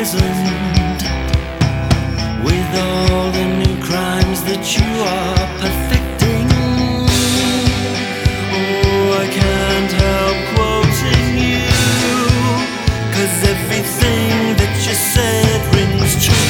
poisoned with all the new crimes that you are perfecting. Oh, I can't help quoting you, cause everything that you said rings true.